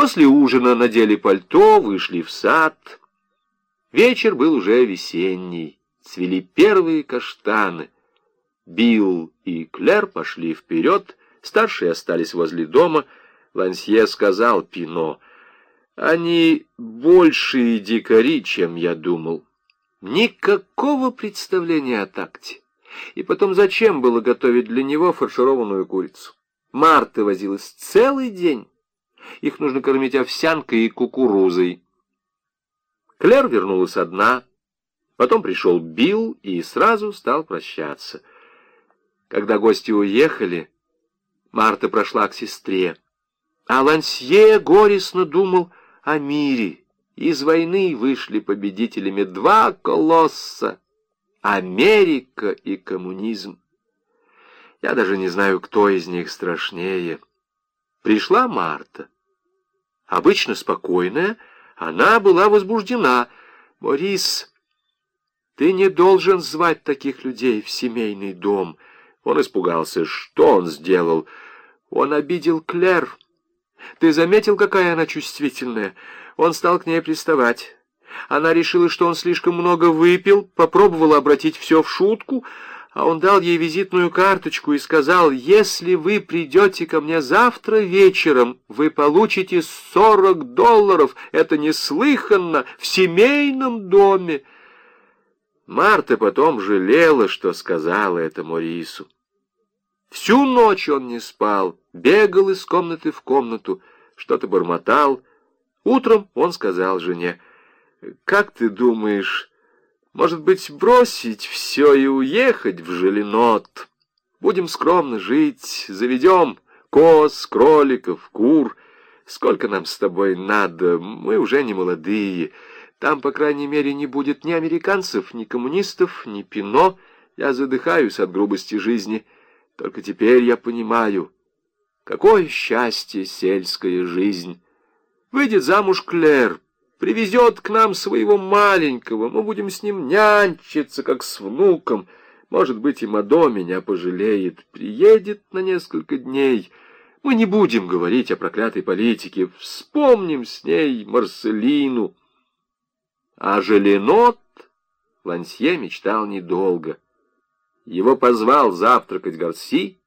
После ужина надели пальто, вышли в сад. Вечер был уже весенний, цвели первые каштаны. Билл и Клэр пошли вперед, старшие остались возле дома. Лансье сказал Пино, «Они большие дикари, чем я думал. Никакого представления о такте. И потом зачем было готовить для него фаршированную курицу? Марта возилась целый день. Их нужно кормить овсянкой и кукурузой. Клэр вернулась одна. Потом пришел Билл и сразу стал прощаться. Когда гости уехали, Марта прошла к сестре. А Лансье горестно думал о мире. Из войны вышли победителями два колосса — Америка и коммунизм. Я даже не знаю, кто из них страшнее. Пришла Марта. Обычно спокойная, она была возбуждена. «Борис, ты не должен звать таких людей в семейный дом». Он испугался. Что он сделал? Он обидел Клэр. Ты заметил, какая она чувствительная? Он стал к ней приставать. Она решила, что он слишком много выпил, попробовала обратить все в шутку, а он дал ей визитную карточку и сказал, «Если вы придете ко мне завтра вечером, вы получите сорок долларов. Это неслыханно в семейном доме». Марта потом жалела, что сказала это Морису. Всю ночь он не спал, бегал из комнаты в комнату, что-то бормотал. Утром он сказал жене, «Как ты думаешь, может быть, бросить все и уехать в Желенот? Будем скромно жить, заведем коз, кроликов, кур. Сколько нам с тобой надо, мы уже не молодые». Там, по крайней мере, не будет ни американцев, ни коммунистов, ни пино. Я задыхаюсь от грубости жизни. Только теперь я понимаю, какое счастье сельская жизнь. Выйдет замуж Клэр, привезет к нам своего маленького, мы будем с ним нянчиться, как с внуком. Может быть, и Мадо меня пожалеет, приедет на несколько дней. Мы не будем говорить о проклятой политике, вспомним с ней Марселину. А Желенот Лансье мечтал недолго. Его позвал завтракать Гарси,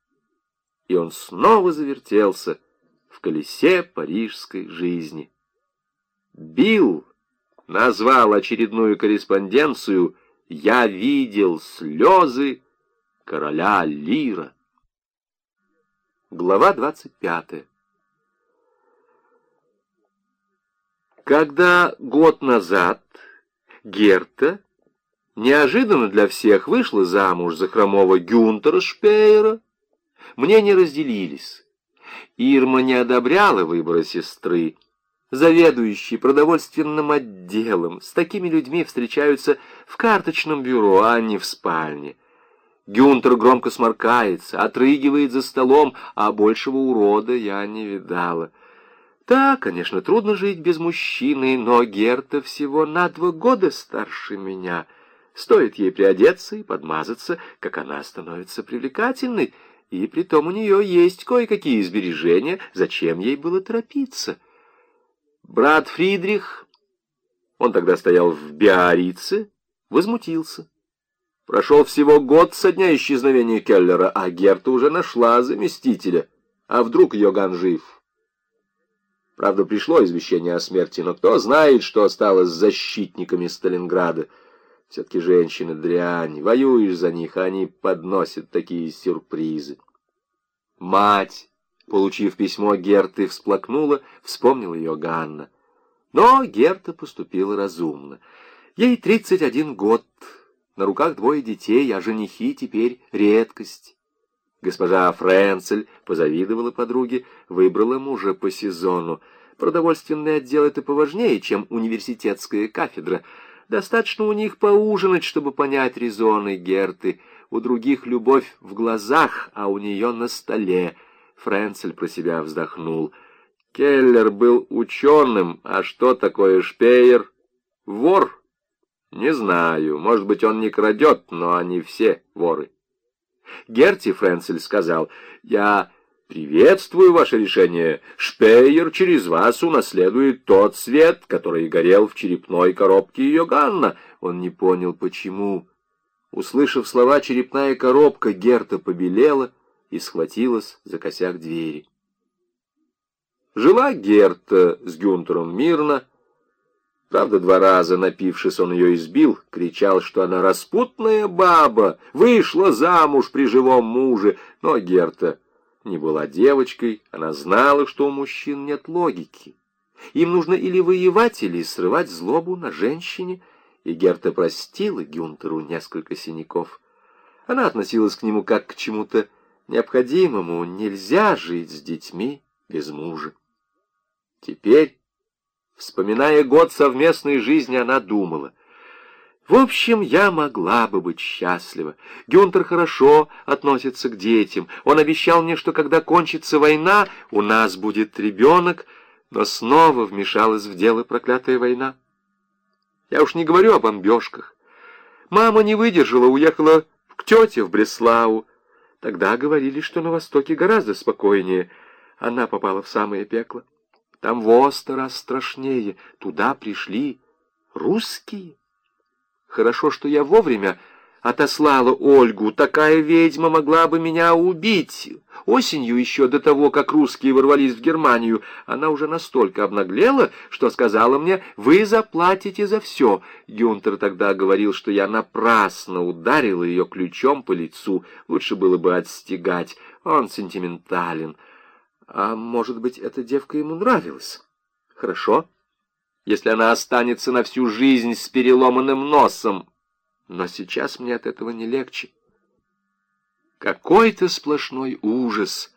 и он снова завертелся в колесе парижской жизни. Билл назвал очередную корреспонденцию «Я видел слезы короля Лира». Глава двадцать пятая. Когда год назад Герта неожиданно для всех вышла замуж за хромого Гюнтера Шпеера, мнения разделились. Ирма не одобряла выбора сестры. Заведующий продовольственным отделом с такими людьми встречаются в карточном бюро, а не в спальне. Гюнтер громко сморкается, отрыгивает за столом, а большего урода я не видала. Да, конечно, трудно жить без мужчины, но Герта всего на два года старше меня. Стоит ей приодеться и подмазаться, как она становится привлекательной, и притом у нее есть кое-какие сбережения, зачем ей было торопиться. Брат Фридрих, он тогда стоял в Биарице, возмутился. Прошел всего год со дня исчезновения Келлера, а Герта уже нашла заместителя. А вдруг Йоган жив? Правда, пришло извещение о смерти, но кто знает, что осталось с защитниками Сталинграда. Все-таки женщины дрянь, воюешь за них, а они подносят такие сюрпризы. Мать, получив письмо Герты, всплакнула, вспомнила ее Ганна. Но Герта поступила разумно. Ей тридцать один год, на руках двое детей, а женихи теперь редкость. Госпожа Френцель позавидовала подруге, выбрала мужа по сезону. Продовольственный отдел — это поважнее, чем университетская кафедра. Достаточно у них поужинать, чтобы понять резоны Герты. У других любовь в глазах, а у нее на столе. Френцель про себя вздохнул. Келлер был ученым, а что такое Шпеер? Вор? Не знаю, может быть, он не крадет, но они все воры. Герти Френцель сказал, «Я «Приветствую ваше решение. Шпейер через вас унаследует тот свет, который горел в черепной коробке Йоганна». Он не понял, почему. Услышав слова «черепная коробка», Герта побелела и схватилась за косяк двери. Жила Герта с Гюнтером мирно. Правда, два раза, напившись, он ее избил, кричал, что она распутная баба, вышла замуж при живом муже, но Герта не была девочкой, она знала, что у мужчин нет логики. Им нужно или воевать, или срывать злобу на женщине, и Герта простила Гюнтеру несколько синяков. Она относилась к нему как к чему-то необходимому, нельзя жить с детьми без мужа. Теперь, вспоминая год совместной жизни, она думала — в общем, я могла бы быть счастлива. Гюнтер хорошо относится к детям. Он обещал мне, что когда кончится война, у нас будет ребенок, но снова вмешалась в дело проклятая война. Я уж не говорю о бомбежках. Мама не выдержала, уехала к тете в Бреслау. Тогда говорили, что на Востоке гораздо спокойнее. Она попала в самое пекло. Там в страшнее. Туда пришли русские. Хорошо, что я вовремя отослала Ольгу. Такая ведьма могла бы меня убить. Осенью еще до того, как русские ворвались в Германию, она уже настолько обнаглела, что сказала мне, «Вы заплатите за все». Гюнтер тогда говорил, что я напрасно ударила ее ключом по лицу. Лучше было бы отстегать. Он сентиментален. А может быть, эта девка ему нравилась? Хорошо если она останется на всю жизнь с переломанным носом. Но сейчас мне от этого не легче. Какой-то сплошной ужас.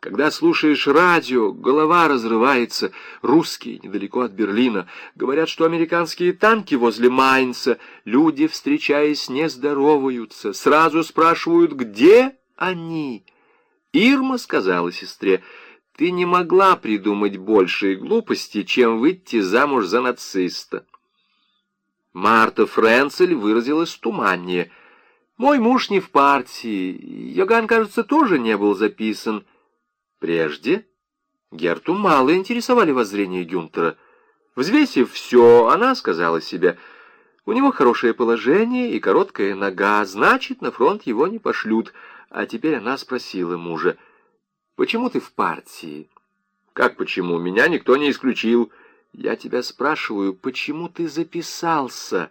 Когда слушаешь радио, голова разрывается. Русские недалеко от Берлина. Говорят, что американские танки возле Майнца. Люди, встречаясь, не здороваются. Сразу спрашивают, где они? Ирма сказала сестре, — ты не могла придумать большей глупости, чем выйти замуж за нациста. Марта Френцель выразилась туманнее. Мой муж не в партии. Йоган, кажется, тоже не был записан. Прежде Герту мало интересовали воззрения Гюнтера. Взвесив все, она сказала себе, у него хорошее положение и короткая нога, значит, на фронт его не пошлют. А теперь она спросила мужа, Почему ты в партии? Как почему? Меня никто не исключил. Я тебя спрашиваю, почему ты записался?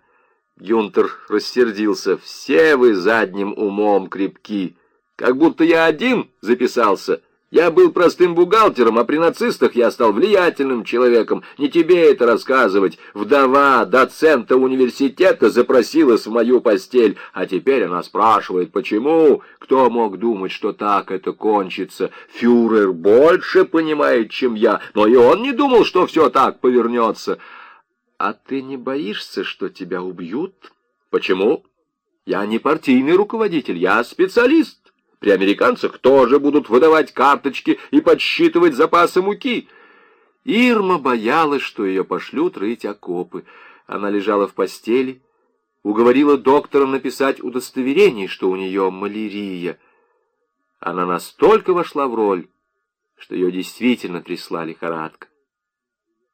Гюнтер рассердился. Все вы задним умом крепки. Как будто я один записался. Я был простым бухгалтером, а при нацистах я стал влиятельным человеком. Не тебе это рассказывать. Вдова доцента университета запросилась в мою постель, а теперь она спрашивает, почему? Кто мог думать, что так это кончится? Фюрер больше понимает, чем я, но и он не думал, что все так повернется. А ты не боишься, что тебя убьют? Почему? Я не партийный руководитель, я специалист. При американцах тоже будут выдавать карточки и подсчитывать запасы муки. Ирма боялась, что ее пошлют рыть окопы. Она лежала в постели, уговорила доктора написать удостоверение, что у нее малярия. Она настолько вошла в роль, что ее действительно трясла лихорадка.